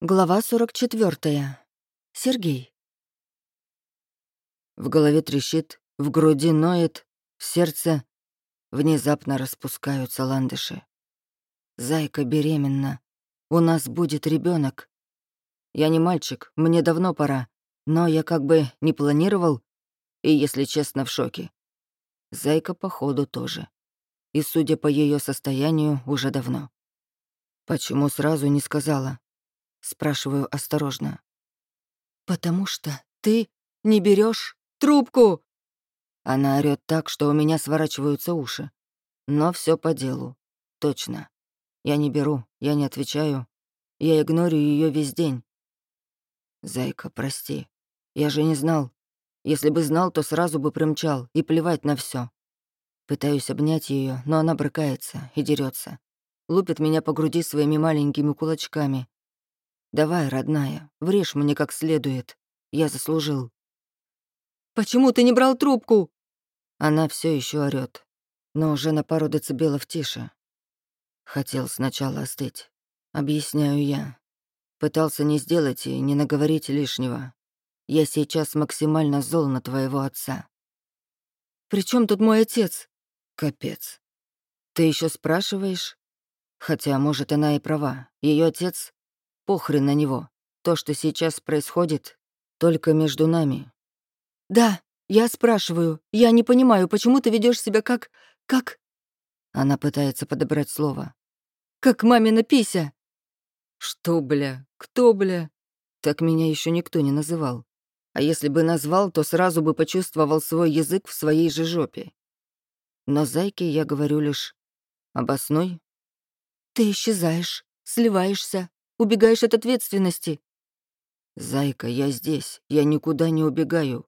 Глава 44. Сергей. В голове трещит, в груди ноет, в сердце внезапно распускаются ландыши. Зайка беременна. У нас будет ребенок. Я не мальчик, мне давно пора, но я как бы не планировал и, если честно, в шоке. Зайка, походу, тоже. И, судя по ее состоянию, уже давно. Почему сразу не сказала? Спрашиваю осторожно. «Потому что ты не берешь трубку!» Она орёт так, что у меня сворачиваются уши. Но все по делу. Точно. Я не беру, я не отвечаю. Я игнорю ее весь день. Зайка, прости. Я же не знал. Если бы знал, то сразу бы примчал, и плевать на все. Пытаюсь обнять ее, но она брыкается и дерется. Лупит меня по груди своими маленькими кулачками, Давай, родная, врежь мне как следует. Я заслужил. Почему ты не брал трубку? Она все еще орёт, но уже на пару децибелов тише. Хотел сначала остыть. Объясняю я. Пытался не сделать и не наговорить лишнего. Я сейчас максимально зол на твоего отца. «При чем тут мой отец?» «Капец. Ты еще спрашиваешь?» Хотя, может, она и права. Ее отец Похрен на него. То, что сейчас происходит, только между нами. Да, я спрашиваю. Я не понимаю, почему ты ведешь себя как... как... Она пытается подобрать слово. Как мамина пися. Что, бля? Кто, бля? Так меня еще никто не называл. А если бы назвал, то сразу бы почувствовал свой язык в своей же жопе. Но зайке я говорю лишь «обоснуй». «Ты исчезаешь, сливаешься, Убегаешь от ответственности». «Зайка, я здесь. Я никуда не убегаю».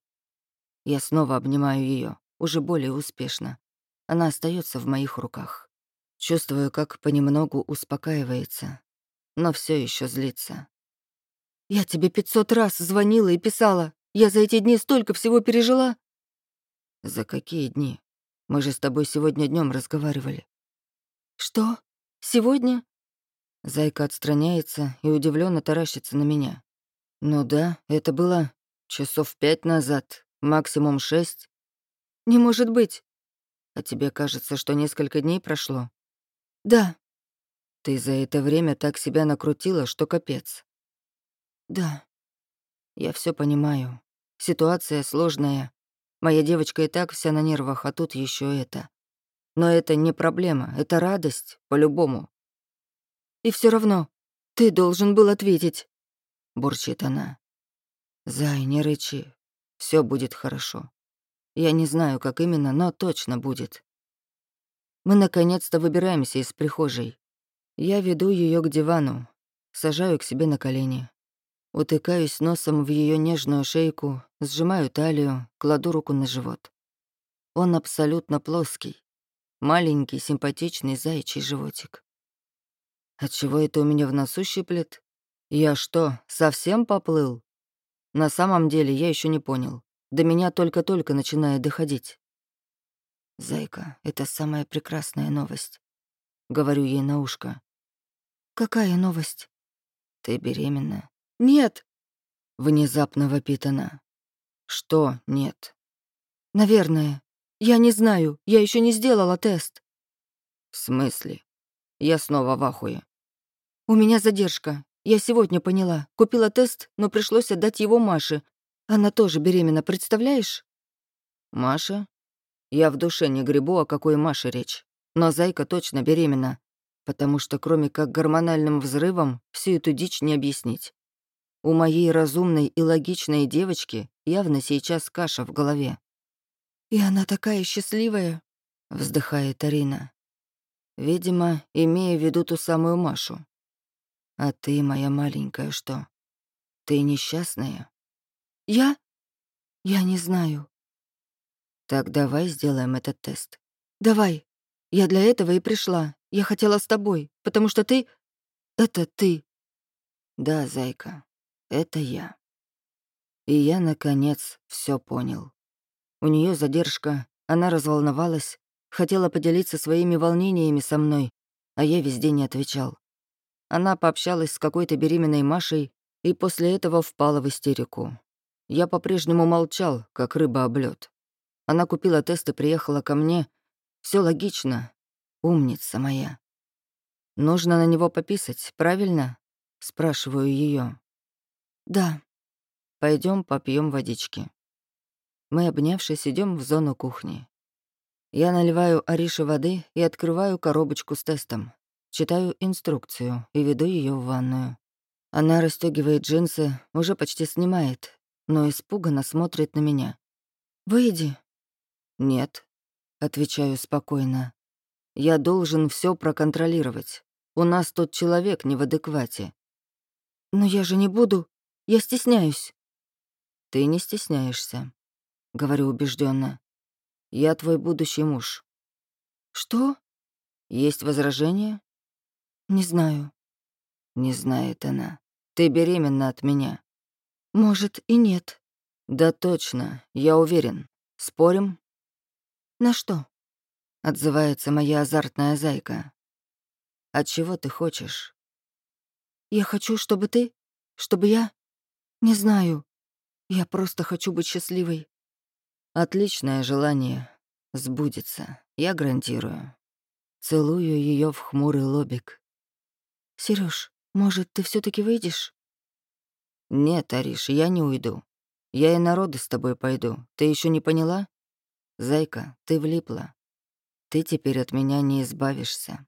Я снова обнимаю ее, уже более успешно. Она остается в моих руках. Чувствую, как понемногу успокаивается, но все еще злится. «Я тебе пятьсот раз звонила и писала. Я за эти дни столько всего пережила». «За какие дни? Мы же с тобой сегодня днем разговаривали». «Что? Сегодня? Зайка отстраняется и удивленно таращится на меня. Ну да, это было часов пять назад, максимум шесть. Не может быть. А тебе кажется, что несколько дней прошло? Да. Ты за это время так себя накрутила, что капец. Да. Я все понимаю. Ситуация сложная. Моя девочка и так вся на нервах, а тут еще это. Но это не проблема, это радость, по-любому. И все равно ты должен был ответить», — бурчит она. «Зай, не рычи. Все будет хорошо. Я не знаю, как именно, но точно будет». Мы наконец-то выбираемся из прихожей. Я веду ее к дивану, сажаю к себе на колени. Утыкаюсь носом в ее нежную шейку, сжимаю талию, кладу руку на живот. Он абсолютно плоский. Маленький, симпатичный заячий животик. Отчего это у меня в носу щиплет? Я что, совсем поплыл? На самом деле я еще не понял. До меня только-только начинает доходить. «Зайка, это самая прекрасная новость», — говорю ей на ушко. «Какая новость?» «Ты беременна». «Нет!» — внезапно вопит она. «Что нет?» «Наверное. Я не знаю. Я еще не сделала тест». «В смысле?» Я снова в ахуе. «У меня задержка. Я сегодня поняла. Купила тест, но пришлось отдать его Маше. Она тоже беременна, представляешь?» «Маша?» Я в душе не гребу, о какой Маше речь. Но Зайка точно беременна. Потому что кроме как гормональным взрывом всю эту дичь не объяснить. У моей разумной и логичной девочки явно сейчас каша в голове. «И она такая счастливая», — вздыхает Арина. Видимо, имея в виду ту самую Машу. А ты, моя маленькая, что? Ты несчастная? Я? Я не знаю. Так давай сделаем этот тест. Давай. Я для этого и пришла. Я хотела с тобой, потому что ты... Это ты. Да, зайка, это я. И я, наконец, все понял. У нее задержка, она разволновалась, хотела поделиться своими волнениями со мной, а я везде не отвечал. Она пообщалась с какой-то беременной Машей и после этого впала в истерику. Я по-прежнему молчал, как рыба об лёд. Она купила тест и приехала ко мне. Все логично. Умница моя. Нужно на него пописать, правильно? Спрашиваю ее. Да. Пойдем попьем водички. Мы, обнявшись, идем в зону кухни. Я наливаю Арише воды и открываю коробочку с тестом. Читаю инструкцию и веду ее в ванную. Она расстегивает джинсы, уже почти снимает, но испуганно смотрит на меня. «Выйди». «Нет», — отвечаю спокойно. «Я должен все проконтролировать. У нас тут человек не в адеквате». «Но я же не буду. Я стесняюсь». «Ты не стесняешься», — говорю убежденно. Я твой будущий муж». «Что?» «Есть возражения?» «Не знаю». «Не знает она. Ты беременна от меня». «Может, и нет». «Да точно, я уверен. Спорим?» «На что?» — отзывается моя азартная зайка. «А чего ты хочешь?» «Я хочу, чтобы ты... чтобы я... Не знаю. Я просто хочу быть счастливой. Отличное желание. Сбудется, я гарантирую. Целую ее в хмурый лобик. Сереж, может, ты все таки выйдешь? Нет, Ариш, я не уйду. Я и народы с тобой пойду. Ты еще не поняла? Зайка, ты влипла. Ты теперь от меня не избавишься.